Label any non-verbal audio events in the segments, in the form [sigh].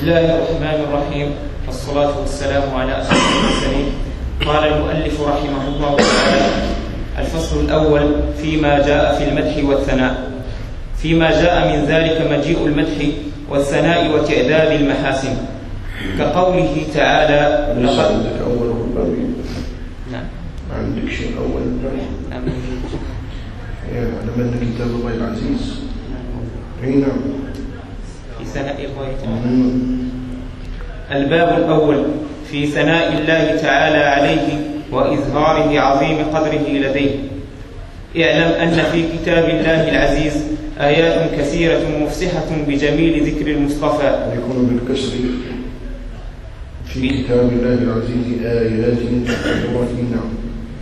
الله الرحمن الرحيم والصلاة والسلام على أشرف المرسلين قال المؤلف رحمه الله تعالى الفصل الأول فيما جاء في المدح والثناء فيما جاء من ذلك مجيء المدح والثناء وتعداد المحاسن كقوله تعالى لقد عندك أول نعم عندك شيء أول؟ نعم. أنا من كتاب الله العزيز. أي نعم. ثناء الله تعالى. الباب الأول في ثناء الله تعالى عليه وإظهاره عظيم قدره لديه. اعلم أن في كتاب الله العزيز آيات كثيرة مفسحة بجميل ذكر المصطفى. يكون بالكسر. في كتاب الله العزيز آيات كثيرة. نعم.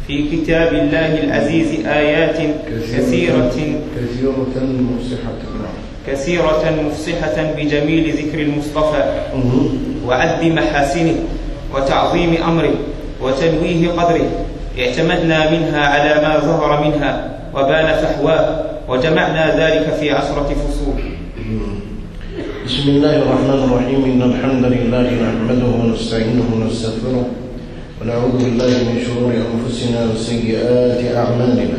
في كتاب الله العزيز آيات كثيرة كثيرة. مفسحة نعم. كثيرة مفسحة بجميل ذكر المصطفى. وعد محاسنه وتعظيم أمره وتنويه قدره. اعتمدنا منها على ما ظهر منها وبان فحواه وجمعنا ذلك في عشرة فصول. بسم الله الرحمن الرحيم. إن الحمد لله نحمده ونستعينه ونستغفره ونعوذ بالله من شرور أنفسنا وسيئات أعمالنا.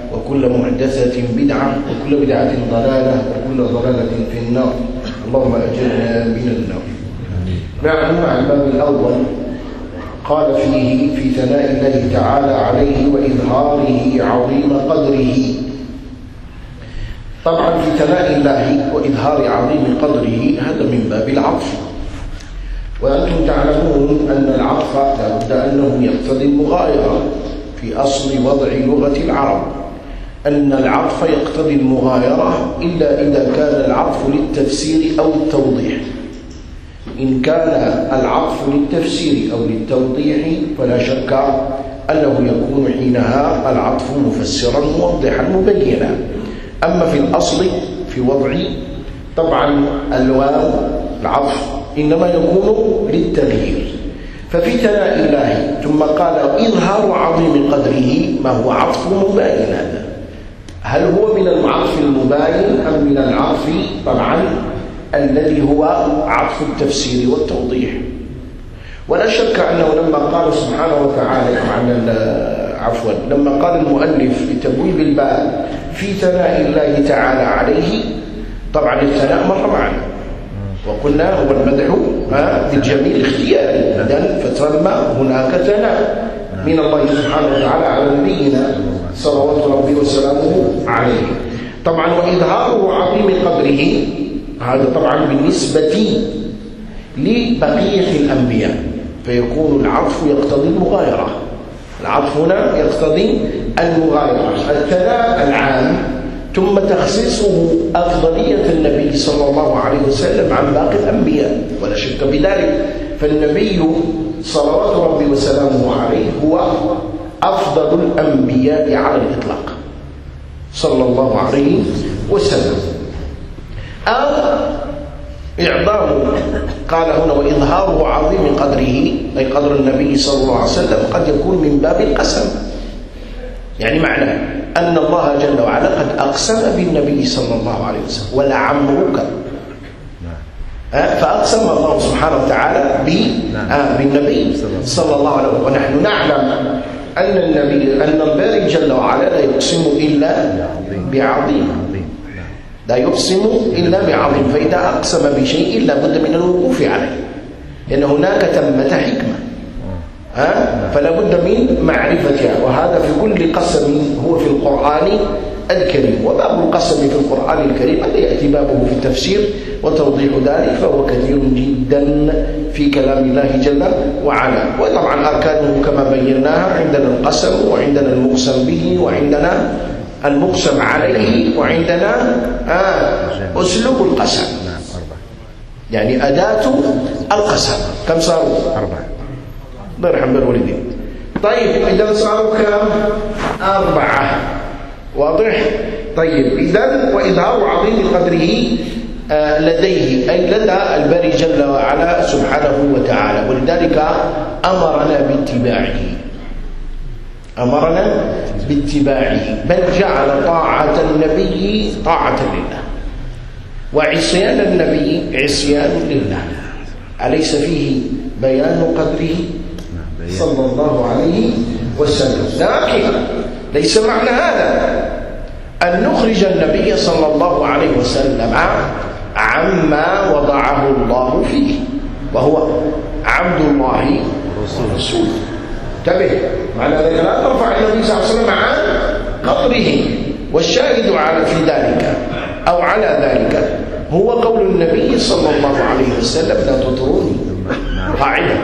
وكل محدثة بدعة وكل بدعة ضلالة وكل ضلالة في النار. اللهم أجرنا من النار. نعم مع الباب الأول قال فيه في ثناء الله تعالى عليه وإظهاره عظيم قدره. طبعا في ثناء الله وإظهار عظيم قدره هذا من باب العطف. وأنتم تعلمون أن العطف لابد أنه يقتضي المغايرة في أصل وضع لغة العرب. أن العطف يقتضي المغايرة إلا إذا كان العطف للتفسير أو التوضيح. إن كان العطف للتفسير أو للتوضيح فلا شك أنه يكون حينها العطف مفسرا موضحا مبينا. أما في الأصل في وضع طبعا الواو العطف إنما يكون للتغيير. ففي ثناء الله ثم قال إظهار عظيم قدره ما هو عطف مباين هذا هل هو من العطف المباين أم من العطف طبعا الذي هو عطف التفسير والتوضيح؟ ولا شك أنه لما قال سبحانه وتعالى عن عفوا لما قال المؤلف بتبويب الباء في ثناء الله تعالى عليه طبعا الثناء مر معنا. وقلنا هو المدح بالجميل اختياري اذا فتم هناك ثناء من الله سبحانه وتعالى على نبينا صلوات ربي وسلامه عليه. طبعا وإظهاره عظيم قدره هذا طبعا بالنسبة لبقية الأنبياء. فيكون العطف يقتضي المغايرة. العطف هنا يقتضي المغايرة. الثناء العام ثم تخصيصه أفضلية النبي صلى الله عليه وسلم عن باقي الأنبياء. ولا شك بذلك. فالنبي صلوات ربي وسلامه عليه هو أفضل الأنبياء على الإطلاق. صلى الله عليه وسلم. أو إعظام قال هنا وإظهاره عظيم قدره أي قدر النبي صلى الله عليه وسلم قد يكون من باب القسم. يعني معناه أن الله جل وعلا قد أقسم بالنبي صلى الله عليه وسلم ولعمرك. فأقسم الله سبحانه وتعالى بالنبي صلى الله عليه وسلم. ونحن نعلم أن النبي أن الباري جل وعلا لا يقسم إلا بعظيم. لا يقسم إلا بعظيم. فإذا أقسم بشيء لا بد من الوقوف عليه. لأن هناك ثمة حكمة. ها؟ فلا بد من معرفتها وهذا في كل قسم هو في القرآن الكريم. وباب القسم في القرآن الكريم هذا يأتي بابه في التفسير وتوضيح ذلك فهو كثير جدا في كلام الله جل وعلا. وطبعا أركانه كما بيناها عندنا القسم وعندنا المقسم به وعندنا المقسم عليه وعندنا آه أسلوب القسم. يعني أداة القسم. كم صاروا؟ أربعة. الله يرحم الوالدين طيب إذا صاروا كم؟ أربعة. واضح؟ طيب إذا وإظهار عظيم قدره آه، لديه أي لدى الباري جل وعلا سبحانه وتعالى ولذلك أمرنا باتباعه. أمرنا باتباعه. بل جعل طاعة النبي طاعة لله وعصيان النبي عصيان لله. أليس فيه بيان قدره؟ صلى الله عليه وسلم. لكن ليس معنى هذا. أن نخرج النبي صلى الله عليه وسلم عما وضعه الله فيه وهو عبد الله ورسوله. انتبه معنى ذلك لا ترفع النبي صلى الله عليه وسلم عن قدره والشاهد على في ذلك أو على ذلك هو قول النبي صلى الله عليه وسلم لا تطروني قاعدة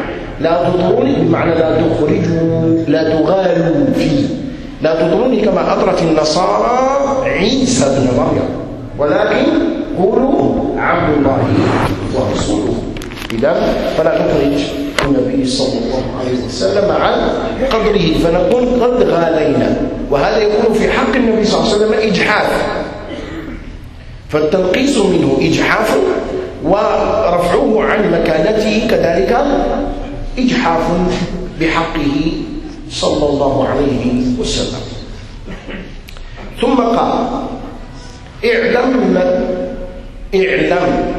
لا تطروني بمعنى لا تخرجوا لا تغالوا فيه. لا تطروني كما أطرت النصارى عيسى بن مريم ولكن قولوا عبد الله ورسوله. إذا فلا نخرج النبي صلى الله عليه وسلم عن قدره فنقول قد غالينا وهذا يكون في حق النبي صلى الله عليه وسلم إجحاف. فالتنقيص منه إجحاف ورفعه عن مكانته كذلك إجحاف بحقه. صلى الله عليه وسلم. ثم قال اعلم اعلم.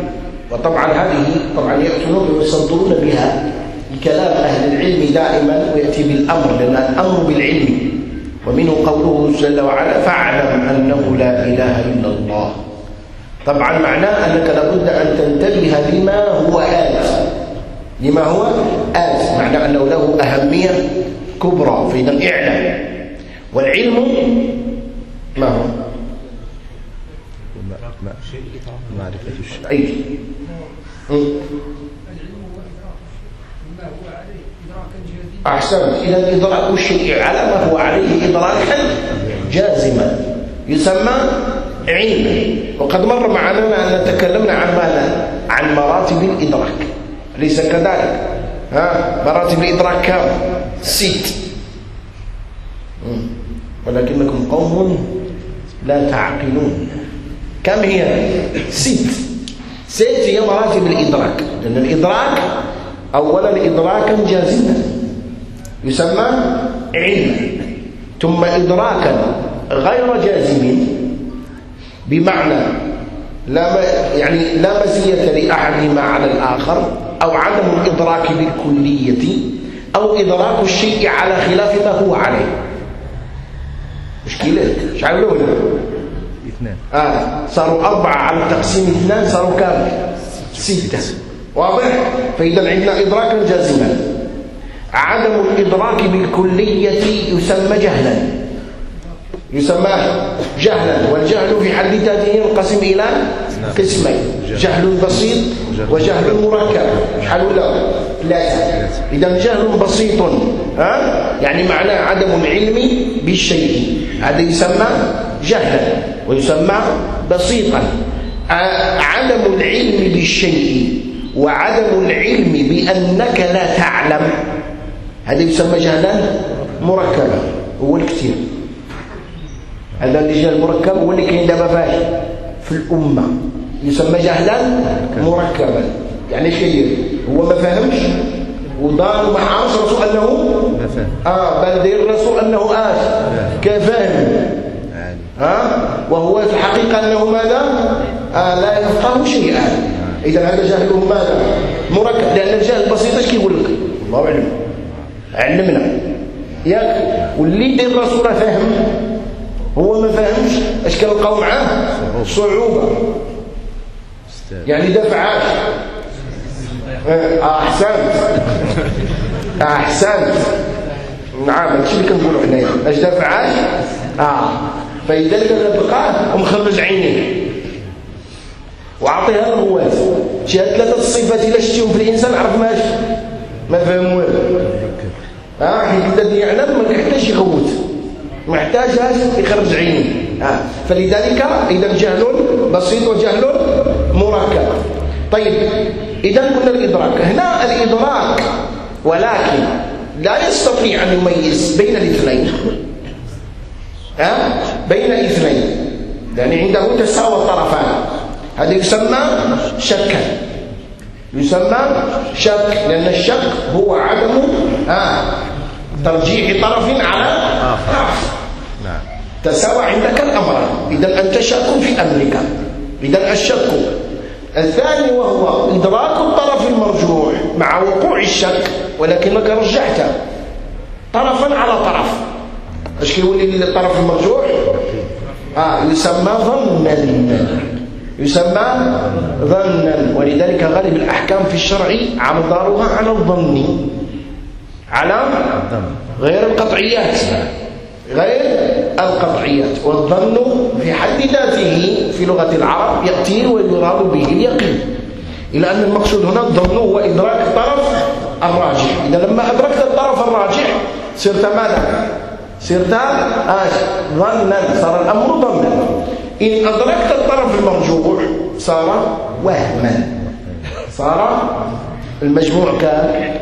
وطبعا هذه طبعا يأتون ويصدرون بها لكلام أهل العلم دائما ويأتي بالأمر لأن الأمر بالعلم. ومنه قوله جل وعلا فاعلم أنه لا إله إلا الله. طبعا معناه أنك لابد أن تنتبه لما هو آت. لما هو آت معنى أنه له أهمية كبرى فإذا اعلم والعلم ما هو؟ معرفة الشيء. أي. أحسنت إذا إدراك الشيء على ما هو عليه إدراكا جازما. يسمى علم. وقد مر معنا أن تكلمنا عن ماذا؟ عن مراتب الإدراك. أليس كذلك؟ ها مراتب الإدراك كم؟ ست. ولكنكم قوم لا تعقلون. كم هي؟ ست. ست هي مراتب الإدراك. لأن الإدراك أولا إدراكا جازما. يسمى علما ثم إدراكا غير جازم. بمعنى لا يعني لا مزية لأحدهما على الآخر. أو عدم الإدراك بالكلية أو إدراك الشيء على خلاف ما هو عليه. مشكلة. شعب له اثنان. آه صاروا أربعة على تقسيم اثنان صاروا كام ستة. واضح؟ فإذا عندنا إدراكا جازما عدم الإدراك بالكلية يسمى جهلا. يسمى جهلا. والجهل في حد ذاته ينقسم إلى قسمين جهل بسيط وجهل مركب. شحال ولا ثلاثة إذا جهل بسيط ها؟ يعني معناه عدم العلم بالشيء. هذا يسمى جهلا ويسمى بسيطا. عدم العلم بالشيء وعدم العلم بأنك لا تعلم. هذا يسمى جهلا مركبا. هو الكثير. هذا اللي جهل مركب هو اللي كاين دابا فاش في الأمة. يسمى جهلا مركبا. يعني شيء هو ما فهمش وضال ما عرفش الرسول أنه ما فهم. آه بل دير الرسول أنه اش كفاهم ها؟ وهو في الحقيقة أنه ماذا؟ آه لا يفقه شيئا. اذا هذا جهله ماذا؟ مركب. لأن الجهل البسيط اش كيقول لك؟ الله اعلم علمنا. ياك واللي يدير الرسول فاهم هو ما فهمش اش كنلقاو معاه صعوبة. يعني دفعات آه، أحسنت. أحسنت. نعم هادشي اللي كنقولوا حنايا اش دار فعال آه. فلذلك أنا بقاه ومخرج عينيه وعطيها الرواد شي هاد ثلاثة الصفات إلا شتيهم في الإنسان عرف ماش ما فهم والو. آه حيت الذي يعلم ما يحتاج يغوت ما يحتاجهاش يخرج عينيه آه. فلذلك إذا جهل بسيط وجهل مركب. طيب إذا قلنا الإدراك. هنا الإدراك ولكن لا يستطيع أن يميز بين الاثنين. ها؟ بين اثنين يعني عنده تساوى الطرفان هذا يسمى شكا يسمى شك لأن الشك هو عدم آه ترجيح طرف على طرف. نعم. تساوى عندك الأمران إذا أنت شاك في أمرك. إذا الشك الثاني وهو إدراك الطرف المرجوح مع وقوع الشك ولكنك رجحت طرفا على طرف. اش كيولي الطرف المرجوح؟ آه يسمى ظنا. يسمى ظنا ولذلك غالب الأحكام في الشرع عمدارها على الظن على غير القطعيات. غير القطعيات والظن في حد ذاته في لغة العرب يأتي ويراد به اليقين إلى أن المقصود هنا الظن هو إدراك الطرف الراجح إذا لما أدركت الطرف الراجح صرت ماذا؟ صرت ظنا صار الأمر ظنا إن أدركت الطرف المرجوح صار وهما صار المجموع كام؟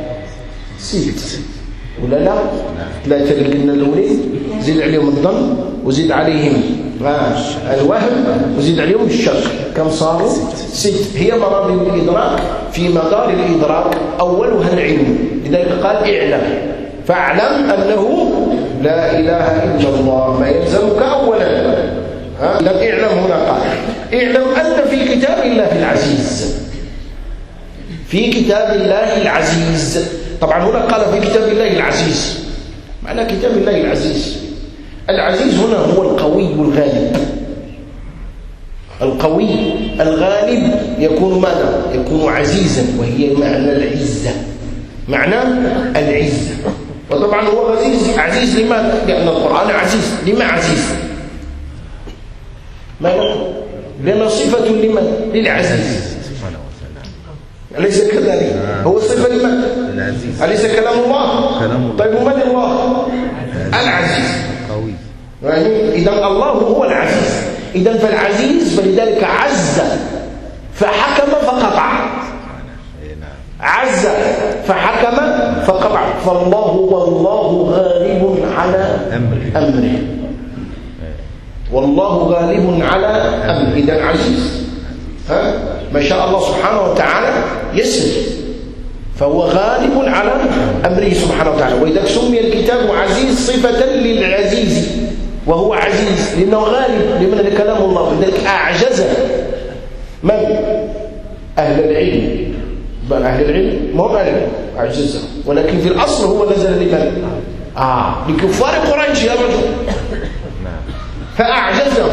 ست ولا لا؟ ثلاثة اللي قلنا الأولين زيد عليهم الظن وزيد عليهم الوهم وزيد عليهم الشك كم صاروا؟ ست. هي مراتب الإدراك في مدار الإدراك أولها العلم. لذلك قال اعلم. فاعلم أنه لا إله إلا الله ما يلزمك أولا. ها؟ لم اعلم هنا قال. اعلم أنت في كتاب الله العزيز. في كتاب الله العزيز. طبعا هنا قال في كتاب الله العزيز. معنى كتاب الله العزيز. العزيز هنا هو القوي الغالب القوي الغالب يكون ماذا؟ يكون عزيزا وهي معنى العزة معنى العزة وطبعا هو عزيز عزيز لماذا؟ لأن القرآن عزيز لما عزيز؟ ما يقول لأن صفة لمن؟ للعزيز أليس كذلك؟ هو صفة لمن؟ أليس كلام الله؟ طيب ومن الله؟ العزيز إذا الله هو العزيز. إذا فالعزيز فلذلك عز. فحكم فقطع. عز. فحكم فقطع. فالله والله غالب على أمره. أمره والله غالب على أمره. إذا عزيز. ها؟ ما شاء الله سبحانه وتعالى يسر. فهو غالب على أمره سبحانه وتعالى. ولذلك سمي الكتاب عزيز صفة للعزيز. وهو عزيز لأنه غالب لمن كلام الله لذلك أعجز من؟ أهل العلم. بل أهل العلم ما هو أهل أعجزه ولكن في الأصل هو نزل لمن؟ آه لكفار قريش يا رجل. فأعجزهم.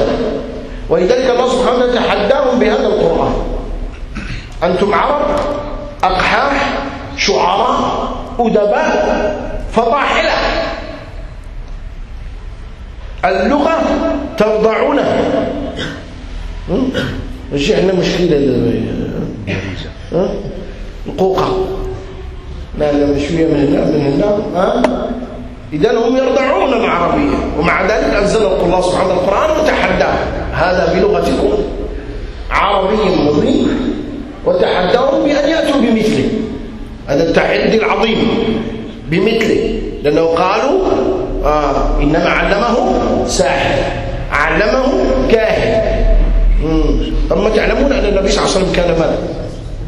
ولذلك الله سبحانه وتعالى تحداهم بهذا القرآن. أنتم عرب أقحاح شعراء أدباء فطاحلة اللغة ترضعونها؟ إيش عندنا مشكلة ها؟ القوقة. لا لا شوية من هنا من هنا. ها؟ إذا هم يرضعون العربية. ومع ذلك أنزل الله سبحانه القرآن وتحداه هذا بلغتكم. عربي مبين. وتحداهم بأن يأتوا بمثله. هذا التحدي العظيم. بمثله. لأنه قالوا آه إنما علمه ساحر. علمه كاهن. مم. ثم تعلمون أن النبي صلى الله عليه وسلم كان ماذا؟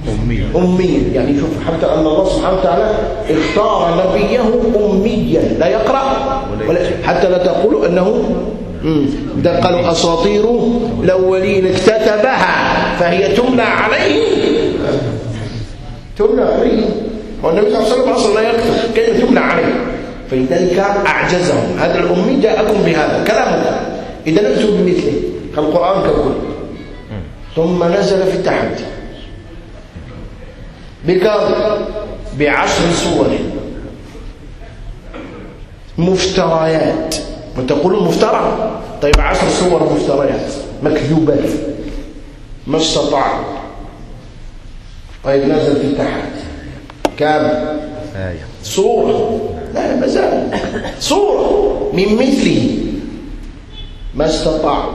أمي أميا. يعني شوف حتى أن الله سبحانه وتعالى اختار نبيه أميا. لا يقرأ ولا حتى لا تقولوا أنه. ده قالوا أساطير الأولين اكتتبها فهي تملى عليه. تملى عليه. والنبي صلى الله عليه وسلم أصلا لا يكتب. كيف تملى عليه؟ فلذلك أعجزهم. هذا الأمي جاءكم بهذا كلامه إذا أتوا بمثله كالقرآن ككل ثم نزل في التحدي. بكم بعشر سور. مفتريات. وتقولون مفترى؟ طيب عشر صور مفتريات. مكذوبات. ما استطاعوا طيب نزل في تحت كم آية. صورة لا ما زال. صورة من مثله ما استطاعوا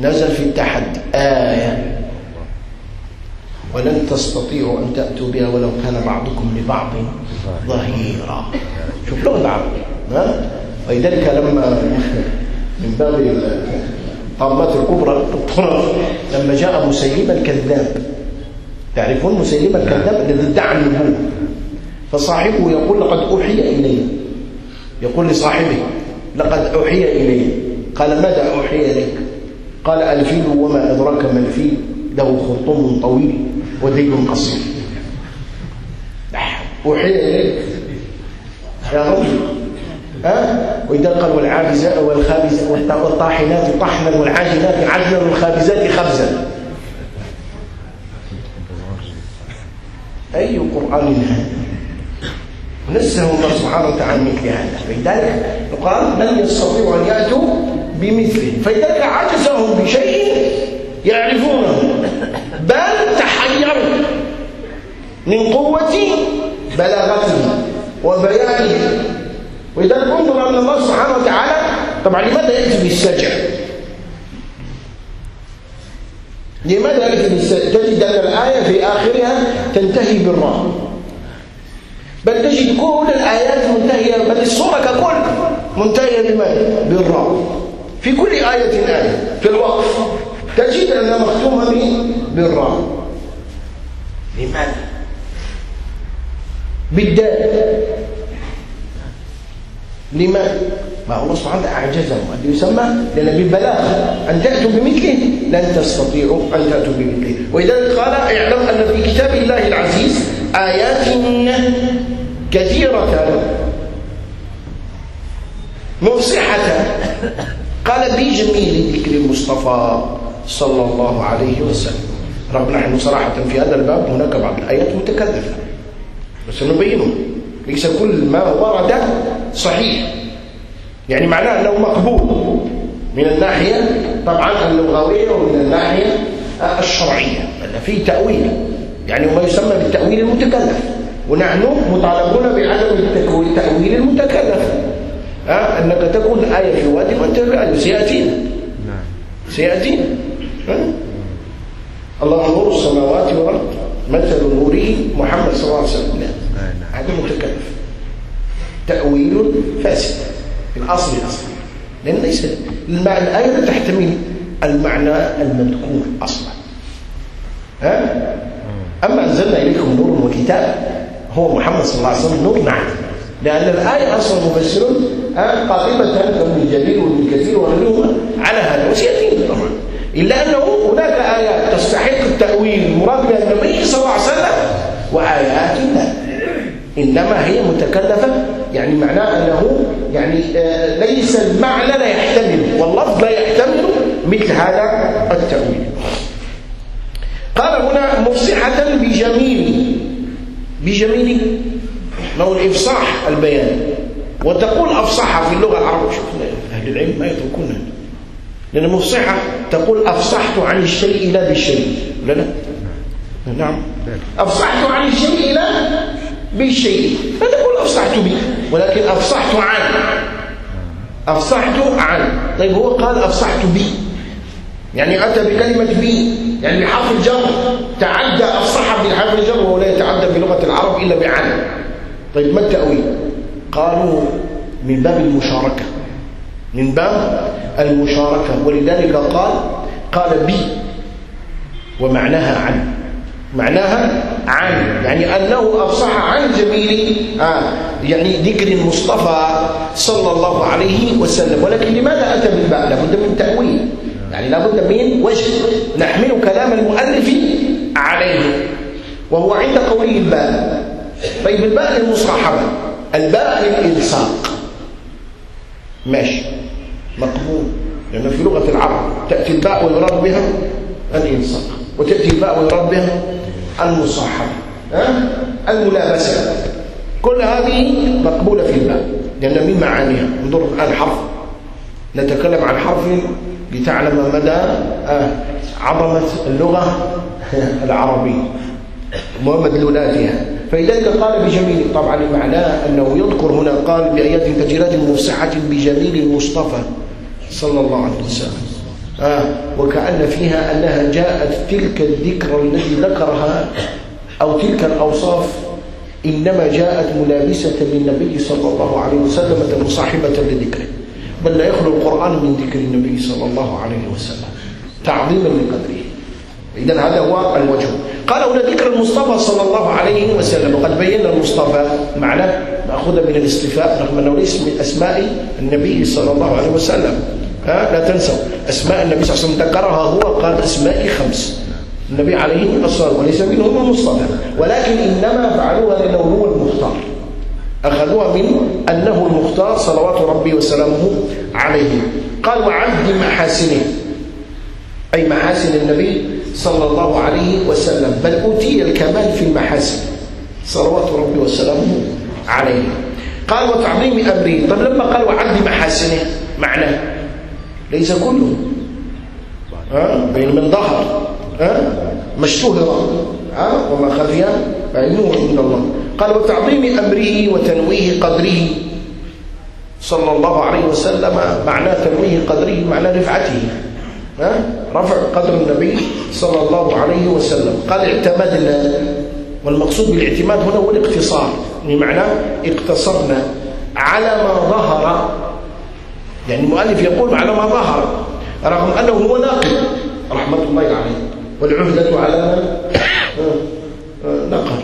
نزل في التحدي. آية. ولن تستطيعوا أن تأتوا بها ولو كان بعضكم لبعض ظهيرا. شوف لغة العرب. ها؟ ولذلك لما من باب الطامات الكبرى لما جاء مسيلمة الكذاب. تعرفون مسيلمة الكذاب الذي ادعى النبوة فصاحبه يقول لقد أوحي إلي. يقول لصاحبه لقد أوحي إلي. قال ماذا أوحي إليك؟ قال الفيل وما أدراك ما الفيل له خرطوم طويل وديل قصير. أوحي إليك. يا رجل ها؟ وإذا قال والعابزات والخابزات والطاحنات طحنا والعاجنات عجنا والخابزات خبزا. أي قرآن هذا؟ نزه الله سبحانه وتعالى عن مثل هذا. فلذلك القرآن لن يستطيعوا أن يأتوا بمثله. فلذلك عجزهم بشيء يعرفونه. بل تحيروا من قوة بلاغته وبيانه. وإذا انظر أن الله سبحانه وتعالى طبعا لماذا يأتي بالسجع؟ لماذا يأتي بالسجع؟ تجد أن الآية في آخرها تنتهي بالراء بل تجد كل الآيات منتهية بل الصورة ككل منتهية بماذا؟ بالراء في كل آية آية في الوقف تجد أنها مختومة بالراء لماذا؟ بالدال لماذا؟ ما الله سبحانه وتعالى أعجزهم أن يسمى لأن بالبلاغة أن تأتوا بمثله لن تستطيعوا أن تأتوا بمثله ولذلك قال اعلم أن في كتاب الله العزيز آيات كثيرة. مفصحة قال بجميل ذكر المصطفى صلى الله عليه وسلم. رغم نحن صراحة في هذا الباب هناك بعض الآيات متكلفة. وسنبينه ليس كل ما ورد صحيح. يعني معناه أنه مقبول. من الناحية طبعا اللغوية ومن الناحية الشرعية. في تأويل. يعني وما يسمى بالتأويل المتكلف. ونحن مطالبون بعدم التأويل المتكلف. ها؟ أنك تكون آية في وادي وأنت في آية. سيأتينا. سيأتينا. ها؟ الله نور السماوات والأرض مثل نوره محمد صلى الله عليه وسلم. لا. هذا متكلف. تأويل فاسد. الأصل الأصل. لأن ليس الآية لا تحتمل المعنى المذكور أصلا؟ ها؟ أما أنزلنا إليكم نور وكتاب. هو محمد صلى الله عليه وسلم نور نعم لأن الآية أصلا مبشر قاطبة كابن جرير وابن كثير وغيرهما على هذا وسيأتينا طبعا. إلا أنه هناك آيات تستحق التأويل المراد بها النبي صلى الله عليه وسلم وآيات لا إنما هي متكلفة يعني معناه أنه يعني آه ليس المعنى لا يحتمل واللفظ لا يحتمل مثل هذا التأويل. قال هنا مفصحة بجميل. بجميل ما هو الإفصاح البيان. وتقول أفصح في اللغة العربية. أهل العلم ما يتركون. لأن مفصحة تقول أفصحت عن الشيء لا بالشيء. لا لا؟ نعم. أفصحت عن الشيء لا بالشيء. لا تقول أفصحت به ولكن أفصحت عن. أفصحت عن. طيب هو قال أفصحت بي. يعني أتى بكلمة بي. يعني بحرف الجر تعدى أفصح بحرف الجر وهو لا يتعدى في لغة العرب إلا بعن طيب ما التأويل؟ قالوا من باب المشاركة. من باب المشاركة. ولذلك قال قال بي. ومعناها عن. معناها عن. يعني أنه أفصح عن جميل آه يعني ذكر المصطفى صلى الله عليه وسلم. ولكن لماذا أتى بالباء؟ لابد من تأويل. يعني لابد من وجه نحمل كلام المؤلف عليه وهو عند قوله الباء. طيب الباء للمصاحبة الباء للإلصاق. ماشي. مقبول. لأن في لغة العرب تأتي الباء ويراد بها الإلصاق وتأتي الباء ويراد بها المصاحبة الملابسة. كل هذه مقبولة في الباء لأن من معانيها؟ انظر الآن حرف. نتكلم عن حرف لتعلم مدى آه، عظمة اللغة [laughs] العربية ومدلولاتها فلذلك قال بجميل طبعا معناه أنه يذكر هنا قال بآيات تجريات مفسحة بجميل المصطفى صلى الله عليه وسلم. آه وكأن فيها أنها جاءت تلك الذكرى التي ذكرها أو تلك الأوصاف إنما جاءت ملابسة للنبي صلى الله عليه وسلم مصاحبة لذكره. بل لا يخلو القرآن من ذكر النبي صلى الله عليه وسلم. تعظيما لقدره. إذا هذا هو الوجه. قال هنا ذكر المصطفى صلى الله عليه وسلم. وقد بينا المصطفى معناه مأخوذ من الاصطفاء رغم أنه ليس من أسماء النبي صلى الله عليه وسلم. ها لا تنسوا أسماء النبي صلى الله عليه وسلم ذكرها هو قال أسماء خمس. النبي عليه الصلاة وليس منهم المصطفى ولكن إنما فعلوها لأنه هو المختار. أخذوها من أنه المختار صلوات ربي وسلامه عليه. قال وعبد محاسنه أي محاسن النبي صلى الله عليه وسلم بل أوتي الكمال في المحاسن صلوات ربي وسلامه عليه. قال وتعظيم أمره طب لما قال وعبد محاسنه معناه ليس كله. بين من ظهر. ها؟ ما ها؟ وما خفي فعلمه عند الله. قال وتعظيم أمره وتنويه قدره. صلى الله عليه وسلم معنى تنويه قدره معنى رفعته. رفع قدر النبي صلى الله عليه وسلم. قال اعتمدنا. والمقصود بالاعتماد هنا هو الاقتصار. بمعنى اقتصرنا على ما ظهر. يعني المؤلف يقول على ما ظهر رغم أنه هو ناقل رحمة الله عليه. والعهدة على من نقل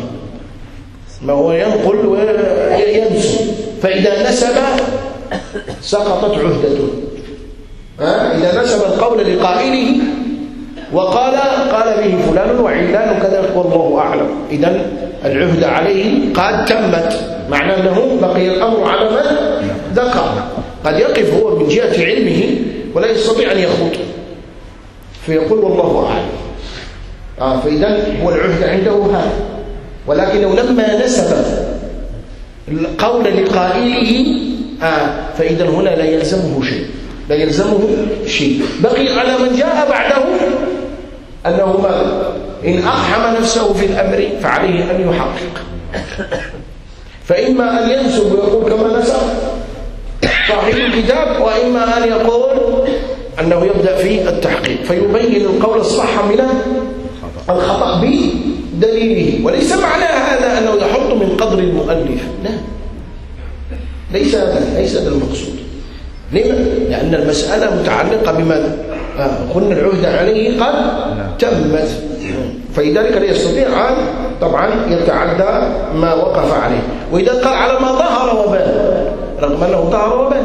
ما هو ينقل وينسب فإذا نسب سقطت عهدته. إذا نسب القول لقائله وقال قال به فلان وعلان كذا والله أعلم. إذا العهد عليه قد تمت. معنى أنه بقي الأمر على من؟ ذكر قد يقف هو من جهة علمه ولا يستطيع أن يخوض. فيقول والله أعلم. آه فإذا هو العهد عنده هذا. ولكنه لما نسب القول لقائله آه فإذا هنا لا يلزمه شيء لا يلزمه شيء. بقي على من جاء بعده أنه ما إن أقحم نفسه في الأمر فعليه أن يحقق. فإما أن ينسب ويقول كما نسب صاحب الكتاب وإما أن يقول أنه يبدأ في التحقيق. فيبين القول الصح من الخطأ بدليله وليس معنى هذا أنه يحط من قدر المؤلف. لا. ليس هذا ليس هذا المقصود. لما؟ لأن المسألة متعلقة بماذا؟ آه قلنا العهد عليه قد تمت. فلذلك لا يستطيع أن طبعا يتعدى ما وقف عليه. وإذا قال على ما ظهر وبان رغم أنه ظهر وبان.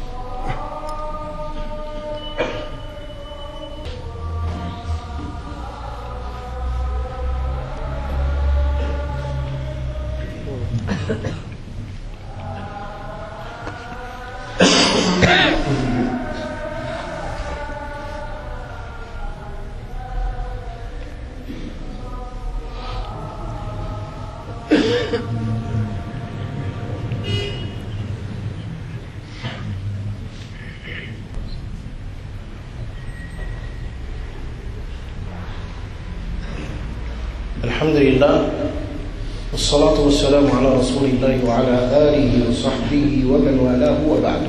الحمد لله والصلاة والسلام على رسول الله وعلى آله وصحبه ومن والاه وبعد.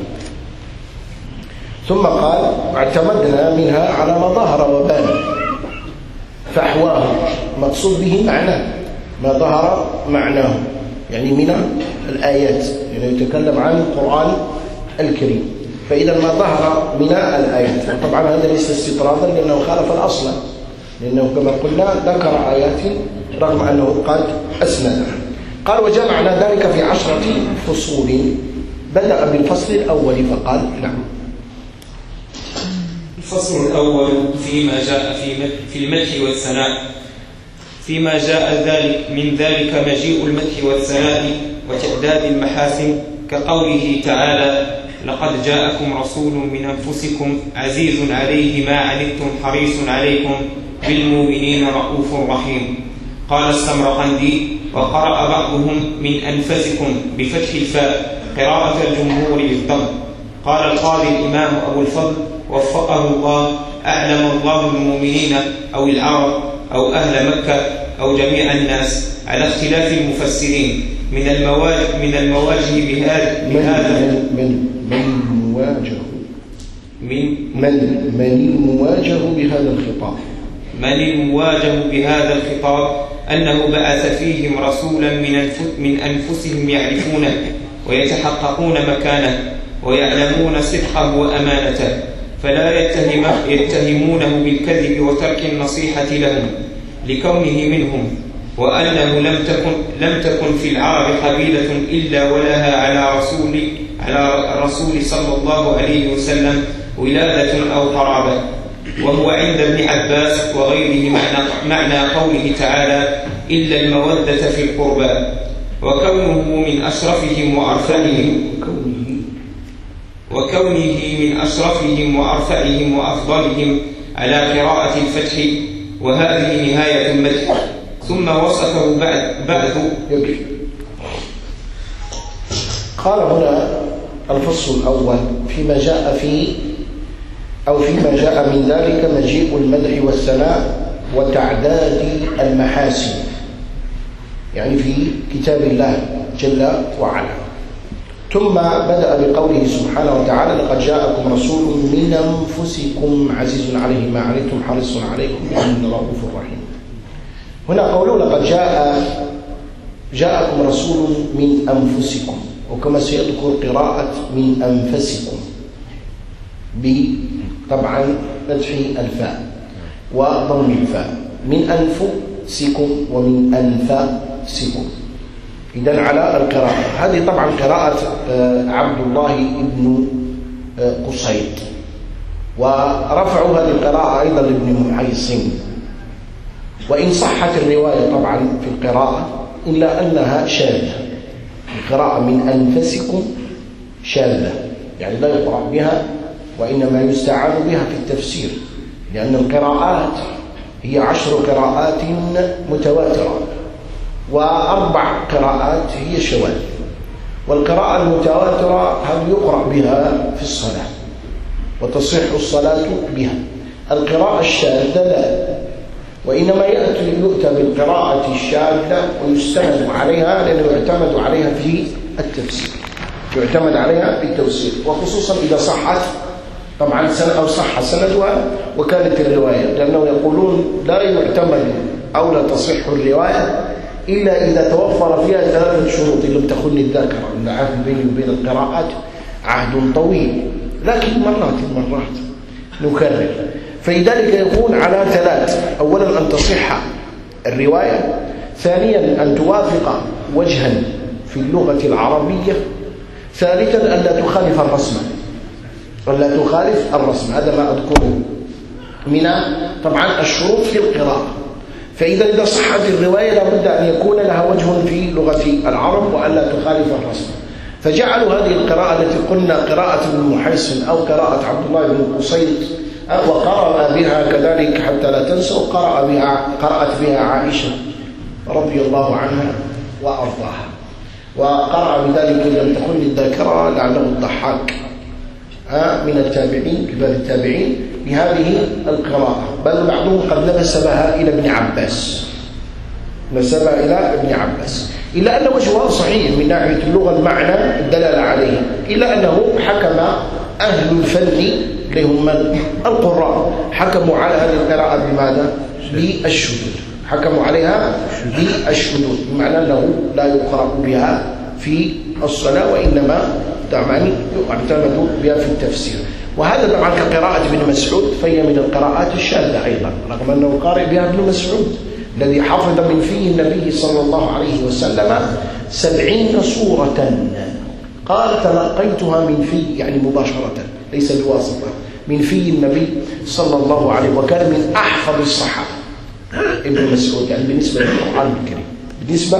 ثم قال اعتمدنا منها على ما ظهر وبان فحواه مقصود به معناه ما ظهر معناه يعني من الآيات يعني يتكلم عن القرآن الكريم. فإذا ما ظهر من الآيات طبعا هذا ليس استطرادا لأنه خالف الأصل. لأنه كما قلنا ذكر آيات رغم أنه قد أسندها قال وجمعنا ذلك في عشرة فصول. بدأ بالفصل الأول فقال نعم. الفصل الأول فيما جاء في في المدح والثناء. فيما جاء ذلك من ذلك مجيء المدح والثناء وتعداد المحاسن. كقوله تعالى لقد جاءكم رسول من أنفسكم عزيز عليه ما عنتم حريص عليكم بالمؤمنين رؤوف رحيم. قال السمرقندي وقرأ بعضهم من أنفسكم بفتح الفاء قراءة الجمهور بالضم قال القاضي الإمام أبو الفضل وفقه الله أعلم الله المؤمنين أو العرب أو أهل مكة أو جميع الناس على اختلاف المفسرين. من المواجه من المواجه بهذا بهذا من من من المواجه من من من المواجه بهذا الخطاب. من المواجه بهذا الخطاب؟ أنه بعث فيهم رسولا من من أنفسهم يعرفونه ويتحققون مكانه ويعلمون صدقه وأمانته فلا يتهم يتهمونه بالكذب وترك النصيحة لهم لكونه منهم. وأنه لم تكن لم تكن في العرب قبيلة إلا ولها على رسول على الرسول صلى الله عليه وسلم ولادة أو قرابة. وهو عند ابن عباس وغيره معنى, معنى قوله تعالى إلا المودة في القربى. وكونه من أشرفهم وأرفعهم كونه وكونه من أشرفهم وأرفعهم وأفضلهم على قراءة الفتح. وهذه نهاية المدح. ثم وصفه بعد بعد يكفي قال هنا الفصل الأول فيما جاء في أو فيما جاء من ذلك مجيء المدح والثناء وتعداد المحاسن يعني في كتاب الله جل وعلا. ثم بدأ بقوله سبحانه وتعالى لقد جاءكم رسول من أنفسكم عزيز عليه ما عنتم حريص عليكم بإذن رؤوف رحيم. هنا قوله لقد جاء جاءكم رسول من أنفسكم وكما سيذكر قراءة من أنفسكم بطبعا فتح الفاء وضم الفاء. من أنفسكم ومن أنفسكم إذا على القراءة. هذه طبعا قراءة آه، عبد الله بن آه، قصيد. ورفعوا هذه القراءة أيضا لابن محيصن وإن صحت الرواية طبعا في القراءة إلا أنها شاذة. القراءة من أنفسكم شاذة يعني لا يقرأ بها وإنما يستعان بها في التفسير لأن القراءات هي عشر قراءات متواترة وأربع قراءات هي شواذ. والقراءة المتواترة هل يقرأ بها في الصلاة؟ وتصح الصلاة بها. القراءة الشاذة لا. وإنما يأتي يؤتى بالقراءة الشاذة ويستند عليها لأنه يعتمد عليها في التفسير. يعتمد عليها في التفسير وخصوصا إذا صحت طبعا سنة أو صح سندها وكانت الرواية لأنه يقولون لا يعتمد أو لا تصح الرواية إلا إذا توفر فيها ثلاثة شروط إن لم تخن الذاكرة إن عهد بيني وبين القراءات عهد طويل لكن مرات مرات نكرر. فلذلك يكون على ثلاث. أولا أن تصح الرواية ثانيا أن توافق وجها في اللغة العربية ثالثا أن لا تخالف الرسم. أن لا تخالف الرسم. هذا ما أذكره من طبعا الشروط في القراءة. فإذا إذا صحت الرواية لابد أن يكون لها وجه في لغة العرب وأن لا تخالف الرسم. فجعلوا هذه القراءة التي قلنا قراءة ابن محيصن أو قراءة عبد الله بن قصيد وقرأ بها كذلك حتى لا تنسوا قرأ بها قرأت بها عائشة رضي الله عنها وأرضاها. وقرأ بذلك لم تكن الذاكرة لعله الضحاك من التابعين كبار التابعين بهذه القراءة. بل بعضهم قد لبس بها إلى ابن عباس. نسب إلى ابن عباس. إلا أن وجهها صحيح من ناحية اللغة المعنى الدلالة عليه. إلا أنه حكم أهل الفن اللي هم القراء. حكموا على هذه القراءة بماذا؟ بالشذوذ حكموا عليها بالشذوذ بمعنى أنه لا يقرأ بها في الصلاة وإنما طبعا يعتمد بها في التفسير. وهذا طبعا كقراءة ابن مسعود فهي من القراءات الشاذة أيضا رغم أنه قارئ بها ابن مسعود الذي حفظ من فيه النبي صلى الله عليه وسلم سبعين صورة قال تلقيتها من في يعني مباشرة ليس بواسطة. من في النبي صلى الله عليه وكان من أحفظ الصحابة. ابن مسعود يعني بالنسبة للقرآن الكريم بالنسبة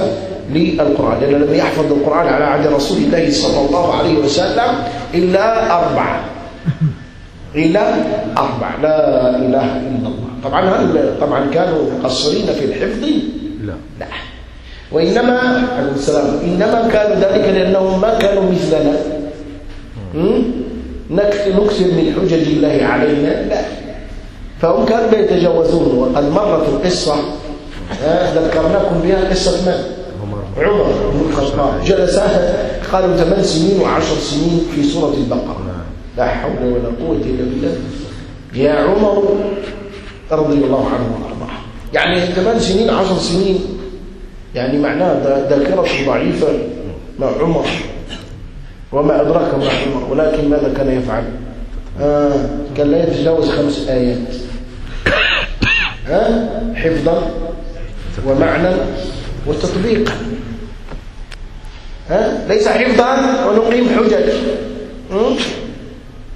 للقرآن لأنه لم يحفظ القرآن على عهد رسول الله صلى الله عليه وسلم إلا أربعة. إلا أربعة. لا إله إلا الله. طبعا هل طبعا كانوا مقصرين في الحفظ؟ لا. لا. وإنما عليه السلام إنما كانوا ذلك لأنهم ما كانوا مثلنا. نكثر من حجج الله علينا. لا. فهم كانوا يتجاوزون. وقد مرت القصة ذكرناكم بها قصة من؟ عمر بن الخطاب. جلس قالوا ثمان سنين وعشر سنين في سورة البقرة. لا حول ولا قوة إلا بالله. يا عمر رضي الله عنه وأرضاه. يعني ثمان سنين عشر سنين يعني معناه ذا- ذاكرته ضعيفة مع عمر. وما أدراك ما عمر ولكن ماذا كان يفعل؟ آه كان لا يتجاوز خمس آيات. ها؟ حفظا ومعنى وتطبيقا ها؟ ليس حفظا ونقيم حجج?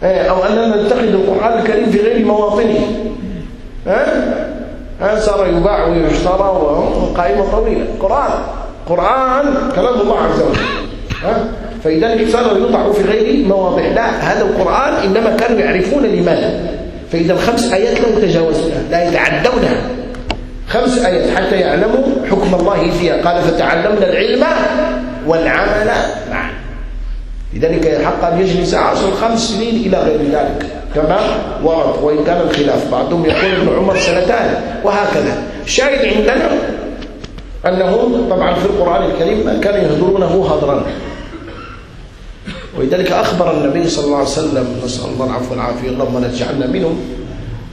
ها؟ أو أننا نتخذ القرآن الكريم في غير مواطنه صار يباع ويشترى وقائمة طويلة. قرآن. قرآن كلام الله عز وجل. فلذلك صار يوضع في غير مواضع. لا هذا القرآن إنما كانوا يعرفون لماذا. فإذا الخمس آيات لا يتجاوزونها لا يتعدونها. خمس آيات حتى يعلموا حكم الله فيها. قال فتعلمنا العلم والعمل معا. لذلك يحق أن يجلس عشر خمس سنين إلى غير ذلك. كما ورد وإن كان الخلاف بعضهم يقول ابن عمر سنتان. وهكذا. الشاهد عندنا أنهم طبعا في القرآن الكريم كانوا يهدرونه هدرا. ولذلك أخبر النبي صلى الله عليه وسلم نسأل الله العفو والعافية اللهم لا تجعلنا منهم.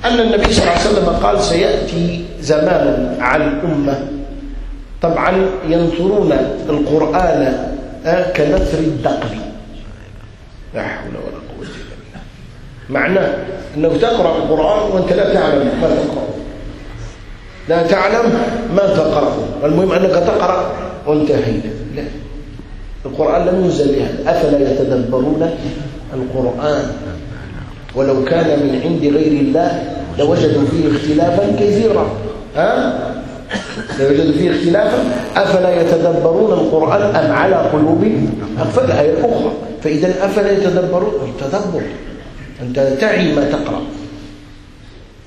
أن النبي صلى الله عليه وسلم قال سيأتي زمان على الأمة طبعا ينثرون القرآن آه، كنثر الدقل. لا حول ولا قوة إلا بالله. معناه أنه تقرأ القرآن وأنت لا تعلم ما تقرأ لا تعلم ما تقرأ والمهم أنك تقرأ وانتهينا. لا. القرآن لم ينزل لهذا أفلا يتدبرون القرآن؟ ولو كان من عند غير الله لوجدوا فيه اختلافا كثيرا. ها؟ لوجدوا فيه اختلافا. أفلا يتدبرون القرآن أم على قلوب أقفلها الآية الأخرى. فإذا أفلا يتدبرون؟ التدبر. أنت تعي ما تقرأ.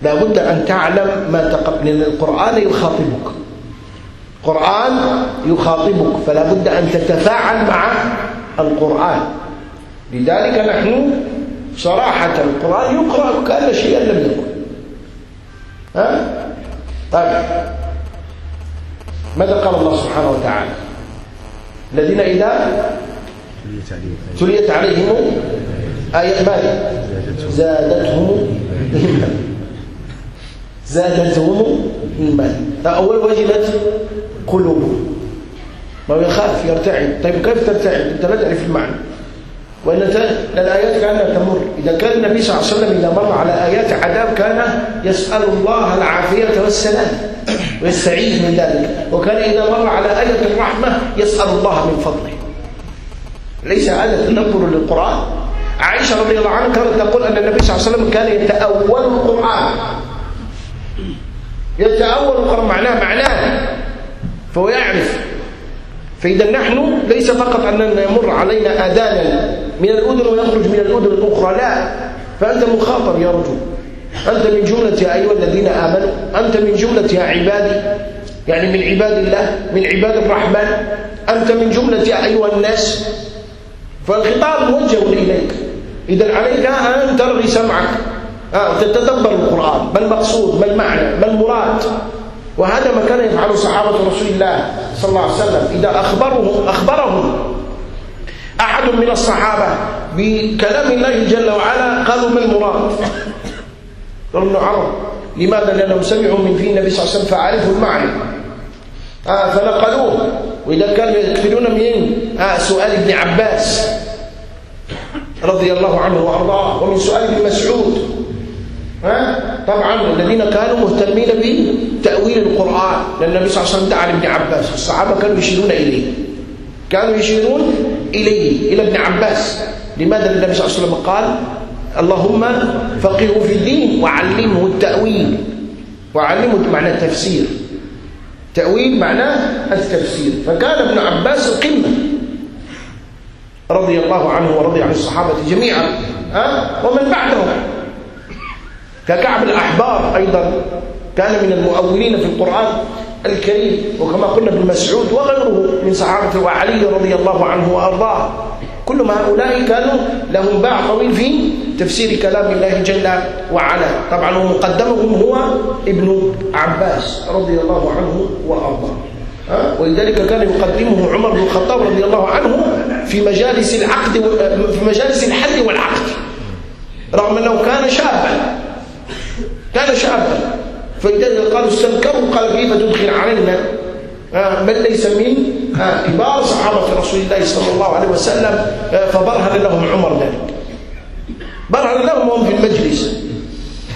لابد أن تعلم ما تقرأ لأن القرآن يخاطبك. القرآن يخاطبك فلا بد أن تتفاعل مع القرآن. لذلك نحن صراحة القرآن يقرأ كأن شيئا لم يكن. ها؟ طيب. ماذا قال الله سبحانه وتعالى؟ الذين إذا تليت عليهم آية ماذا؟ زادتهم إيمانا. زادتهم إيمانا. أول وجلت قلوبهم ما يخاف يرتعد. طيب كيف ترتعد؟ أنت لا تعرف المعنى. وإن الآيات كانت تمر. إذا كان النبي صلى الله عليه وسلم إذا مر على آيات عذاب كان يسأل الله العافية والسلام ويستعيذ من ذلك. وكان إذا مر على آية الرحمة يسأل الله من فضله. ليس هذا تدبر للقرآن. عائشة رضي الله عنها كانت تقول أن النبي صلى الله عليه وسلم كان يتأول القرآن. يتأول القرآن معناه معناه. فهو يعرف. فإذا نحن ليس فقط أننا يمر علينا أذانا من الأذن ويخرج من الأذن الأخرى لا. فأنت مخاطب يا رجل. أنت من جملة يا أيها الذين آمنوا أنت من جملة يا عبادي. يعني من عباد الله من عباد الرحمن. أنت من جملة يا أيها الناس. فالخطاب موجه إليك. إذا عليك أن ترغي سمعك. آه تتدبر القرآن. ما المقصود؟ ما المعنى؟ ما المراد؟ وهذا ما كان يفعله صحابة رسول الله صلى الله عليه وسلم. إذا أخبرهم أخبرهم أحد من الصحابة بكلام الله جل وعلا قالوا ما المراد؟ قالوا ابن عرب. لماذا؟ لأنهم سمعوا من في النبي صلى الله عليه وسلم فعرفوا المعنى. آه فنقلوه. وإذا كانوا يكفلون من آه سؤال ابن عباس رضي الله عنه وأرضاه. ومن سؤال ابن مسعود. ها؟ طبعا الذين كانوا مهتمين بتأويل القرآن. لأن النبي صلى الله عليه وسلم دعا لابن عباس. الصحابة كانوا يشيرون إليه. كانوا يشيرون إليه إلى ابن عباس. لماذا النبي صلى الله عليه وسلم قال اللهم فقهه في الدين وعلمه التأويل؟ وعلمه معنى التفسير. تأويل معناه التفسير. فكان ابن عباس القمة رضي الله عنه ورضي عن الصحابة جميعا؟ ومن بعدهم. ككعب الأحبار أيضا كان من المؤولين في القرآن الكريم وكما قلنا ابن مسعود وغيره من صحابة وعلي رضي الله عنه وأرضاه. كل هؤلاء كانوا لهم باع طويل في تفسير كلام الله جل وعلا. طبعا ومقدمهم هو ابن عباس رضي الله عنه وأرضاه. ولذلك كان يقدمه عمر بن الخطاب رضي الله عنه في مجالس العقد في مجالس الحل والعقد. رغم أنه كان شابا. كان شابا فلذلك قالوا استنكروا قال كيف تدخل علينا. بل ليس من؟ كبار صحابة رسول الله صلى الله عليه وسلم. فبرهن لهم عمر ذلك. برهن لهم وهم في المجلس.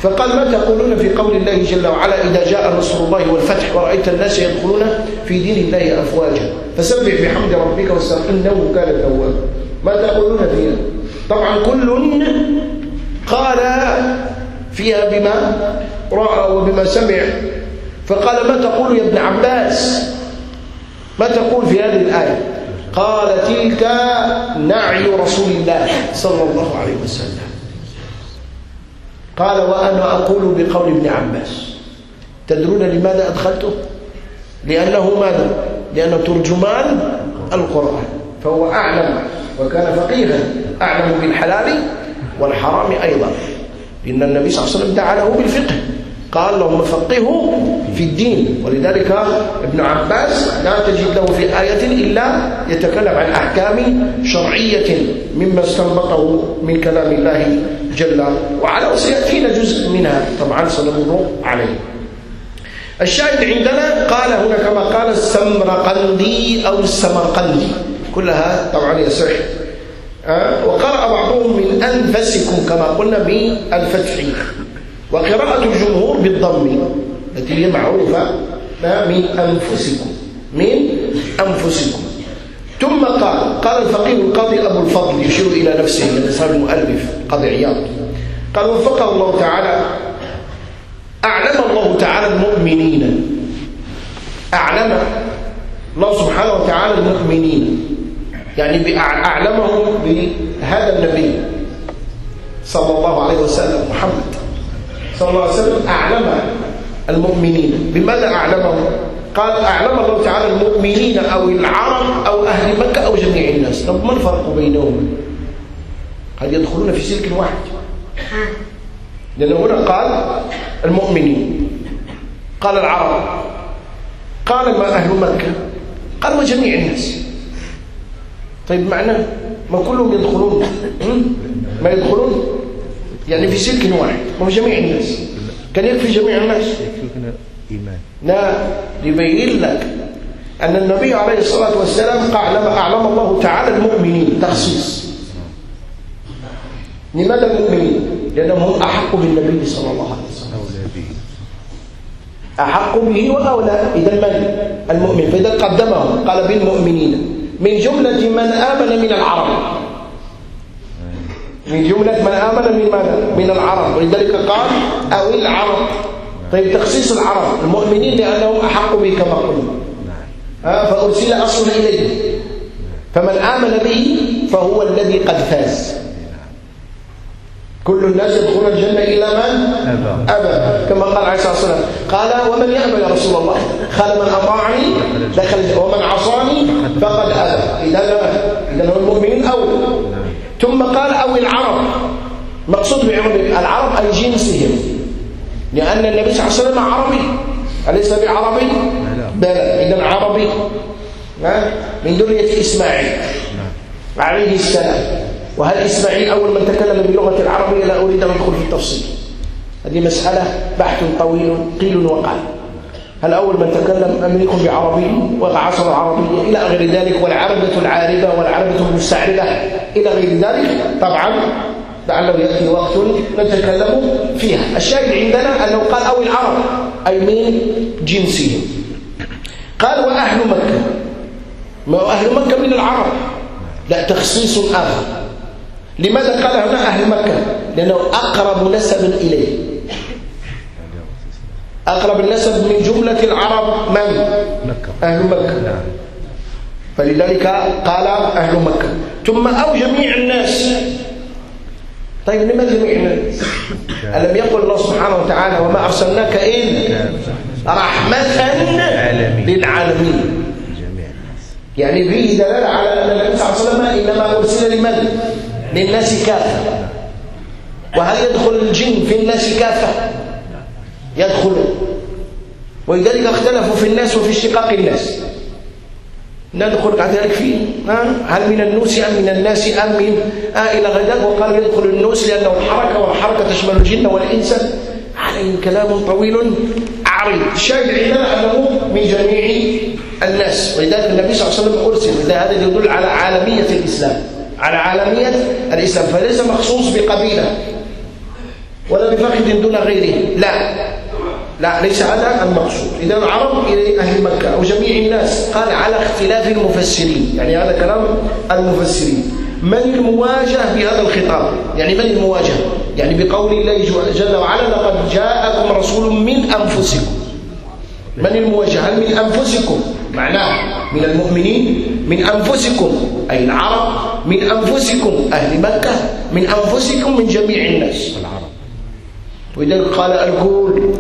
فقال ما تقولون في قول الله جل وعلا إذا جاء نصر الله والفتح ورأيت الناس يدخلون في دين الله أفواجا؟ فسبح بحمد ربك واستغفر إنه كان توابا. ما تقولون فيها؟ طبعا كل قال فيها بما رأى وبما سمع. فقال ما تقول يا ابن عباس؟ ما تقول في هذه الآية؟ قال تلك نعي رسول الله صلى الله عليه وسلم. قال وأنا أقول بقول ابن عباس. تدرون لماذا أدخلته؟ لأنه ماذا؟ لأنه ترجمان القرآن. فهو أعلم وكان فقيها. أعلم بالحلال والحرام أيضا. لأن النبي صلى الله عليه وسلم دعا له بالفقه. قال لهم فقهوا في الدين. ولذلك ابن عباس لا تجد له في آية إلا يتكلم عن أحكام شرعية مما استنبطه من كلام الله جل وعلا وسيأتينا جزء منها طبعا سنمر عليه. الشاهد عندنا قال هنا كما قال السمرقندي أو السمرقندي. كلها طبعا يصح؟ وقرأ بعضهم من أنفسكم كما قلنا بالفتح وقراءة الجمهور بالضم التي هي معروفة من أنفسكم من أنفسكم. ثم قال قال الفقيه القاضي أبو الفضل يشير إلى نفسه من صاحب المؤلف قاضي عياض. قال وفقه الله تعالى أعلم الله تعالى المؤمنين. أعلم الله سبحانه وتعالى المؤمنين. يعني أعلمهم بهذا النبي صلى الله عليه وسلم محمد صلى الله عليه وسلم أعلم المؤمنين. بماذا أعلمهم قال أعلم الله تعالى المؤمنين أو العرب أو أهل مكة أو جميع الناس. طب ما الفرق بينهم؟ هل يدخلون في سلك واحد. لأنه هنا قال المؤمنين. قال العرب قال ما أهل مكة؟ قال وجميع الناس. طيب معناه ما كلهم يدخلون ما يدخلون؟ يعني في سلك واحد ما هو جميع الناس. كان يكفي جميع الناس. لا ليبين لك أن النبي عليه الصلاة والسلام أعلم, أعلم الله تعالى المؤمنين تخصيص. لماذا المؤمنين؟ لأنهم هم أحق بالنبي صلى الله عليه وسلم. أولى به أحق به وأولى. إذا من؟ المؤمن. فإذا قدمهم قال بالمؤمنين. من جملة من آمن من العرب. من جملة من آمن من ماذا؟ من العرب. ولذلك قال أو العرب. طيب تخصيص العرب. المؤمنين لأنهم أحق به كما قلنا. فأرسل أصلا إليه فمن آمن به فهو الذي قد فاز. كل الناس يدخلون الجنة إلى من؟ أبى. كما قال عليه الصلاة والسلام. قال ومن يأبى يا رسول الله؟ قال من أطاعني دخل ومن عصاني فقد أبى. إذا إذا هو المؤمنين أولى ثم قال أو العرب. مقصود بعموم العرب أي جنسهم. لأن النبي صلى الله عليه وسلم عربي. أليس بعربي؟ بلى. إذا عربي؟ من ذرية إسماعيل. عليه السلام. وهل إسماعيل أول من تكلم باللغة العربية؟ لا أريد أن أدخل في التفصيل. هذه مسألة بحث طويل قيل وقال. هل أول من تكلم أم يكن بعربي وعصر العربية إلى غير ذلك والعربة العاربة والعربة المستعربة إلى غير ذلك؟ طبعا لعله يأتي وقت نتكلم فيها. الشاهد عندنا أنه قال أو العرب أي من جنسهم. قال وأهل مكة. ما أهل مكة من العرب؟ لا تخصيص آخر. لماذا قال هنا أهل مكة؟ لأنه أقرب نسب إليه. أقرب النسب من جملة العرب من؟ مكة. أهل مكة. نعم. فلذلك قال أهل مكة. ثم أو جميع الناس. طيب لماذا جميع الناس؟ ألم يقل الله سبحانه وتعالى وما أرسلناك إلا رحمة العالمين. للعالمين. جميع الناس. يعني فيه دلالة على أن النبي صلى الله عليه وسلم إنما أرسل لمن؟ للناس كافة. وهل يدخل الجن في الناس كافة؟ يدخل. ولذلك اختلفوا في الناس وفي اشتقاق الناس. ندخل بعد ذلك في؟ هل من النوس أم من الناس أم من آه إلى ذلك وقال يدخل النوس لأنه الحركة والحركة تشمل الجن والإنس. عليه كلام طويل عريض. الشاهد عندنا أنه من جميع الناس. ولذلك النبي صلى الله عليه وسلم أرسل هذا يدل على عالمية الإسلام. على عالمية الإسلام فليس مخصوص بقبيلة ولا بفخذ دون غيره. لا. لا ليس هذا المقصود. إذا العرب إلى أهل مكة أو جميع الناس قال على اختلاف المفسرين يعني هذا كلام المفسرين. من المواجه بهذا الخطاب؟ يعني من المواجه يعني بقول الله جل وعلا لقد جاءكم رسول من أنفسكم. من المواجه هل من أنفسكم؟ معناه من المؤمنين من أنفسكم أي العرب من أنفسكم أهل مكة من أنفسكم من جميع الناس. العرب. ولذلك قال الكل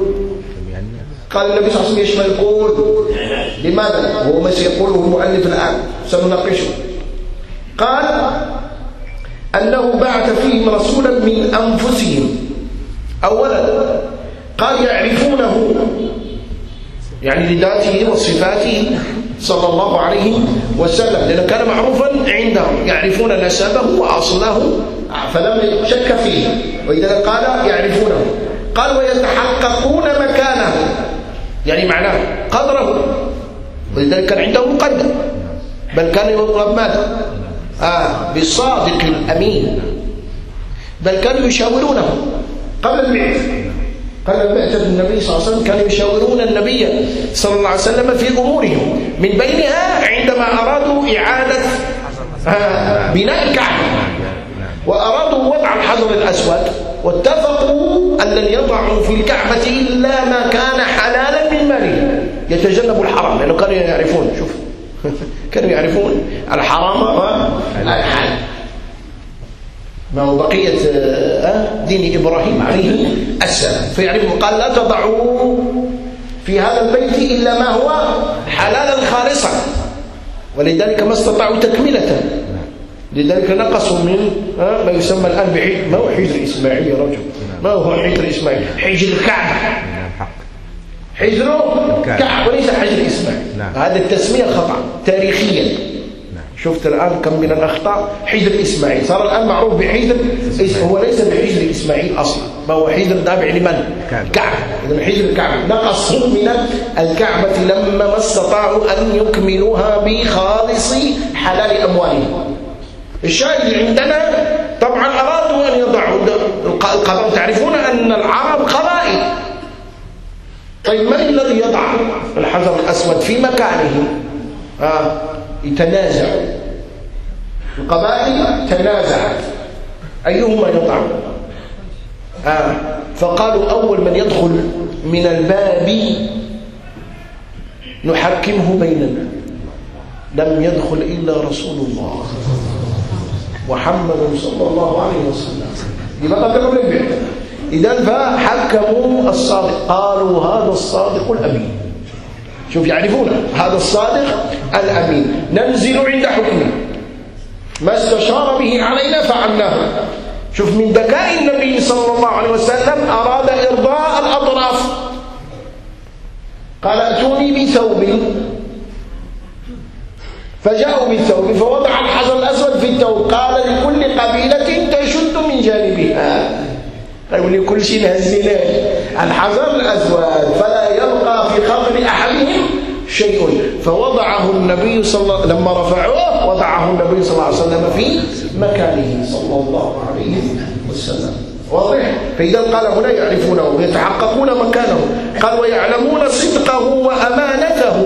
قال النبي صلى الله عليه وسلم يشمل الكل لماذا؟ وهو ما سيقوله المؤلف الآن سنناقشه. قال أنه بعث فيهم رسولا من أنفسهم. أولا قال يعرفونه. يعني لذاته وصفاته صلى الله عليه وسلم لأنه كان معروفا عندهم يعرفون نسبه وأصله فلم شك فيه. وإذا قال يعرفونه قال ويتحققون مكانه. يعني معناه قدره. ولذلك كان عنده مقدم بل كان يطلب ماذا؟ آه بالصادق الأمين. بل كانوا يشاورونه. قبل البعث قبل بعثة النبي صلى الله عليه وسلم كانوا يشاورون النبي صلى الله عليه وسلم في أمورهم. من بينها عندما أرادوا إعادة آه بناء الكعبة. وأرادوا وضع الحجر الأسود. واتفقوا أن لن يضعوا في الكعبة إلا ما كان حلالا من ماله يتجنب الحرام لأنه كانوا يعرفون شوف. [laughs] كانوا يعرفون الحرام والحلال ما هو بقية آه، دين إبراهيم عليه السلام. فيعرفوا قال لا تضعوا في هذا البيت إلا ما هو حلالا خالصا. ولذلك ما استطاعوا تكملة. لذلك نقصوا من آه، ما يسمى الآن بحجر ما هو حجر إسماعيل يا رجل؟ ما هو حجر إسماعيل؟ حجر الكعبة حجر الكعبة. كعب وليس حجر إسماعيل. نعم. هذا التسمية خطأ تاريخيا. شفت الآن كم من الأخطاء. حجر إسماعيل. صار الآن معروف بحجر هو ليس بحجر إسماعيل أصلا. ما هو حجر تابع لمن؟ كعبة إذا حجر الكعبة نقصوا من الكعبة لما ما استطاعوا أن يكملوها بخالص حلال أموالهم. الشاهد عندنا طبعا أرادوا أن يضعوا. الق- القبائل تعرفون أن العرب قبائل. طيب من الذي يضع؟ الحجر الأسود في مكانه. آه. يتنازع. القبائل تنازعت. أيهما يضع آه. فقالوا أول من يدخل من الباب نحكمه بيننا. لم يدخل إلا رسول الله. محمد صلى الله عليه وسلم. لما قدموا للبعثة إذا فحكموا الصادق. قالوا هذا الصادق الأمين. شوف يعرفون. هذا الصادق الأمين. ننزل عند حكمه. ما استشار به علينا فعلناه. شوف من ذكاء النبي صلى الله عليه وسلم أراد إرضاء الأطراف. ائتوني بثوب. فجاءوا بالثوب فوضع الحجر الأسود في الثوب. قال لكل قبيلة تشد من جانبها. يقول كل شيء نهزنا الحجر الأسود فلا يبقى في أحدهم شيء. فوضعه النبي صلى الله لما رفعوه وضعه النبي صلى الله عليه وسلم في مكانه صلى الله عليه وسلم. واضح؟ فإذا قال هنا يعرفونه ويتحققون مكانه. قال ويعلمون صدقه وأمانته.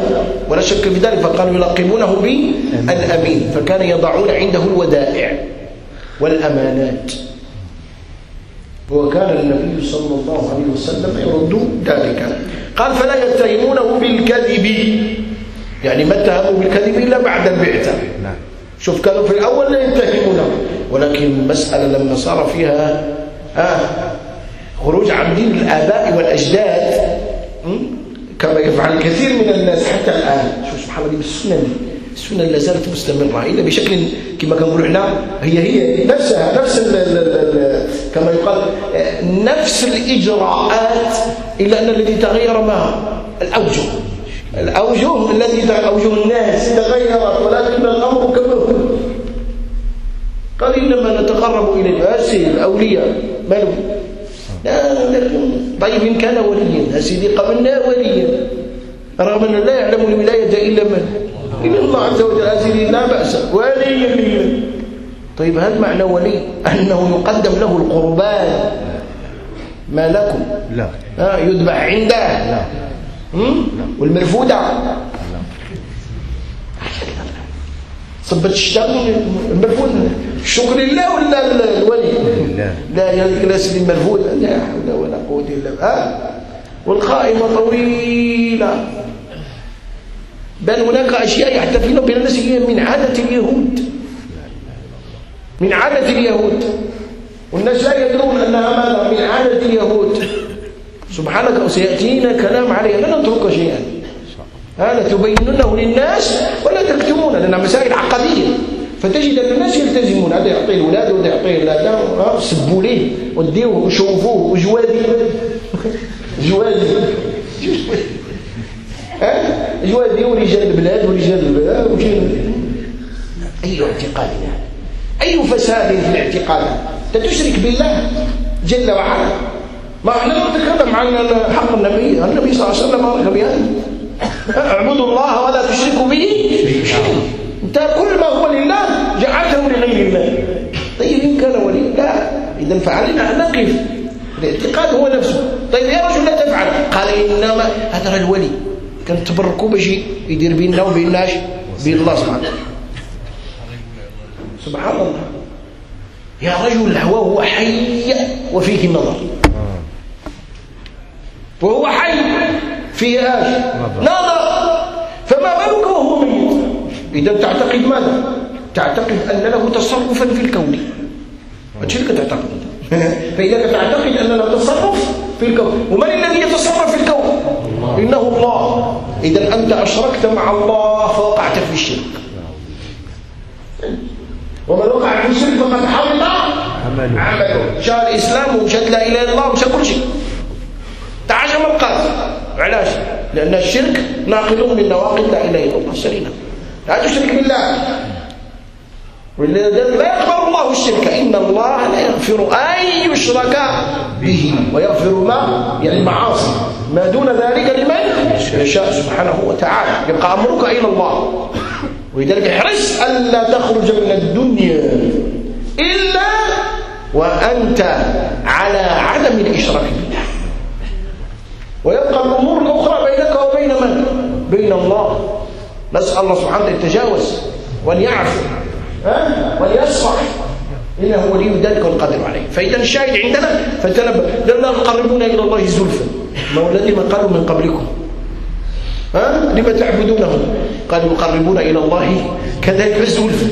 ولا شك في ذلك فقالوا يلقبونه بالأمين. فكان يضعون عنده الودائع والأمانات. وكان النبي صلى الله عليه وسلم يرد ذلك. قال فلا يتهمونه بالكذب. يعني ما اتهموا بالكذب إلا بعد البعثة. نعم. شوف كانوا في الأول لا يتهمونه ولكن المسألة لما صار فيها آه خروج عن دين الآباء والأجداد? كما يفعل الكثير من الناس حتى الآن. شوف سبحان الله السنة السنة لا زالت مستمرة. إلا بشكل كما كنقولوا إحنا هي هي نفسها نفس كما يقال نفس الإجراءات إلا أن الذي تغير ما؟ الأوجه. الأوجه الذي أوجه الناس تغيرت ولكن الأمر كما هو قال إنما نتقرب إلى الأسي الأولياء. مالو لا لا طيب إن كان وليا. سيدي قبلنا وليا. رغم أنه لا يعلم الولاية إلا من؟ إلا الله عز وجل. سيدي لا بأس. وليا. لله طيب هل معنى ولي أنه يقدم له القربان ما لكم؟ لا. ها يذبح عنده. لا؟ والمرفودة. صبت الشتاء المرفود الشكر لله ولا الولي. لا يا ذيك الناس اللي مرفودة. لا حول ولا قوة إلا بالله. والقائمة طويلة. بل هناك أشياء يحتفلون بها. الناس من عادة اليهود. من عادة اليهود. والناس لا يدرون أنها ماذا؟ من عادة اليهود. سبحانك وسيأتينا كلام عليه لا نترك شيئا. هذا تبينونه للناس ولا تكتمونه لأنها مسائل عقدية. فتجد أن الناس يلتزمون. هذا يعطيه الأولاد وهذا يعطيه الأولاد. سبوا ليه وديوه وشوفوه وجوادي. جوادي. جوادي ورجال البلاد ورجال البلاد. أي اعتقاد هذا أي فساد في الاعتقاد؟ تشرك بالله جل وعلا. ما إحنا نتكلم عن حق النبي. النبي صلى الله عليه وسلم امرك بهذا اعبدوا الله ولا تشركوا به انت كل ما هو لله جعلته لغير الله. طيب إن كان ولي. لا. اذا فعلنا أن نقف. الاعتقاد هو نفسه. طيب يا رجل لا تفعل. قال إنما هذا الولي. كان تبركوا باش يدير بيننا وبين بين الله سبحانه سبحان الله. يا رجل هو هو حي وفيه نظر. وهو حي فيه إيش نظر. فما بالك وهو ميت؟ إذا تعتقد ماذا؟ تعتقد أن له تصرفا في الكون. إيش اللي تعتقد. [laughs] فإذا تعتقد أن له تصرف في الكون. ومن الذي يتصرف في الكون؟ إنه الله. إذا أنت أشركت مع الله فوقعت في الشرك. ومن وقع في الشرك فقد حبط عمله. عمله. شاء الاسلام ومشهد لا إله إلا الله ومشهد كل شيء. تعجب القلب علاش؟ لأن الشرك ناقض من نواقض لا إله إلا الله. سلينا لا تشرك بالله. لا يقبل الله الشرك. إن الله لا يغفر أن يشرك به ويغفر ما يعني المعاصي. ما دون ذلك لمن يشاء سبحانه وتعالى. يبقى أمرك إلى الله. ولذلك احرص ألا تخرج من الدنيا إلا وأنت على عدم الإشراك بالله. ويبقى الأمور الأخرى بينك وبين من؟ بين الله. نسأل الله سبحانه أن يتجاوز وأن يعفو ها؟ وأن يصفح إنه ولي ذلك والقادر عليه. فإذا الشاهد عندنا فتنبه لما يقربون إلى الله زلفا ما هو الذي قالوا من قبلكم. ها؟ لما تعبدونه؟ قالوا يقربون إلى الله كذلك زلفا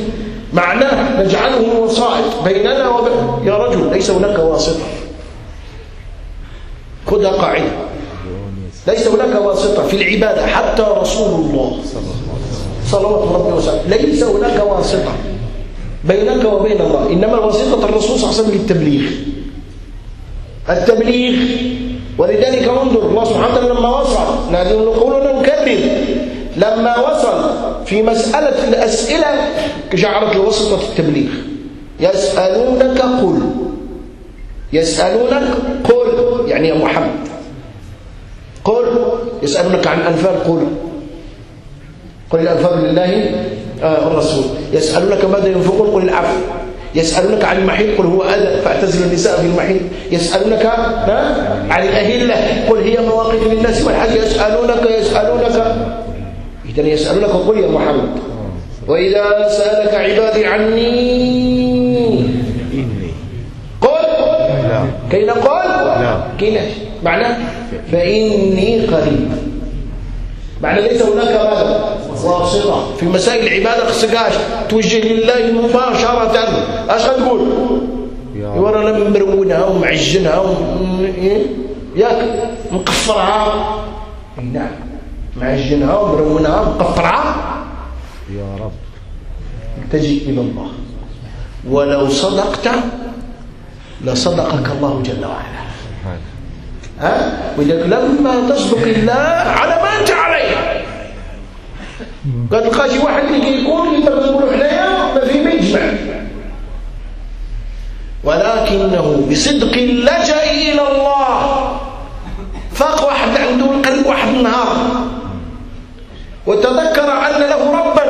معناه نجعلهم وسائط بيننا وبين يا رجل ليس هناك واسطة. خذها قاعدة. ليس هناك واسطة في العبادة حتى رسول الله. صلوات ربي وسلم ليس هناك واسطة بينك وبين الله. إنما الواسطة الرسول صلى الله عليه وسلم للتبليغ. التبليغ ولذلك انظر الله سبحانه وتعالى لما وصل. لازم نقول نكرر لما وصل في مسألة الأسئلة جعلت الوسطة التبليغ. يسألونك قل. يسألونك قل. يعني يا محمد. قل. يسألونك عن أنفال قل. قل الأنفال لله والرسول. يسألونك ماذا ينفقون؟ قل العفو. يسألونك عن المحيط قل هو أذى فاعتزلوا النساء في المحيط. يسألونك عن الأهلة قل هي مواقف للناس والحج يسألونك يسألونك. إذا يسألونك قل يا محمد. وإذا سألك عبادي عني قل. كي نقول. كي معنى؟ فإني قريب. معنى ليس هناك ماذا واسطة في مسائل العبادة خصكاش توجه لله مباشرة. أش غتقول؟ يا يورا أنا مرونها ومعجنها وم... إيه؟ ياك مقفرها أي نعم. معجنها ومرونها ومقفرها يا رب. تجي إلى الله. ولو صدقت لصدقك الله جل وعلا. ها؟ ولذلك لما تصدق الله على ما أنت عليه قد تلقى شي واحد اللي كيقول انت تقولوا حنايا ما في ما يجمع ولكنه بصدق اللجأ إلى الله. فاق واحد عنده القلب واحد النهار. وتذكر أن له ربا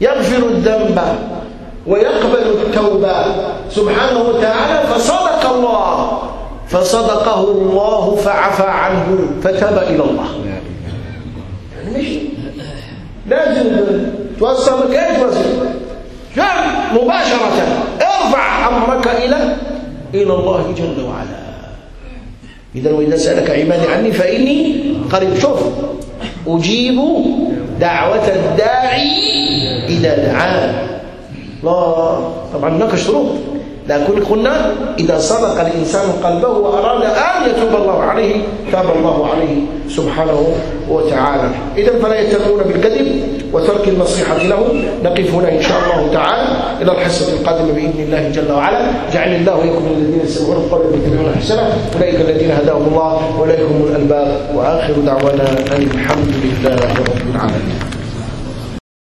يغفر الذنب ويقبل التوبة. سبحانه وتعالى فصدق الله. فصدقه الله فعفى عنه فتاب إلى الله. يعني ماشي. لازم توصل كيف توصل شوف مباشرة. ارفع أمرك إلى إلى الله جل وعلا. إذا وإذا سألك عبادي عني فإني قريب. شوف أجيب دعوة الداعي إذا دعان لا طبعا هناك شروط. لكن قلنا إذا صدق الإنسان قلبه وأراد أن يتوب الله عليه تاب الله عليه سبحانه وتعالى. إذا فلا يتمون بالكذب وترك النصيحة له. نقف هنا إن شاء الله تعالى إلى الحصة القادمة بإذن الله جل وعلا. جعل الله من الذين يستمعون القول ويتبعون أحسنه أولئك الذين هداهم الله وأولئك هم الألباب. وآخر دعوانا أن الحمد لله رب العالمين.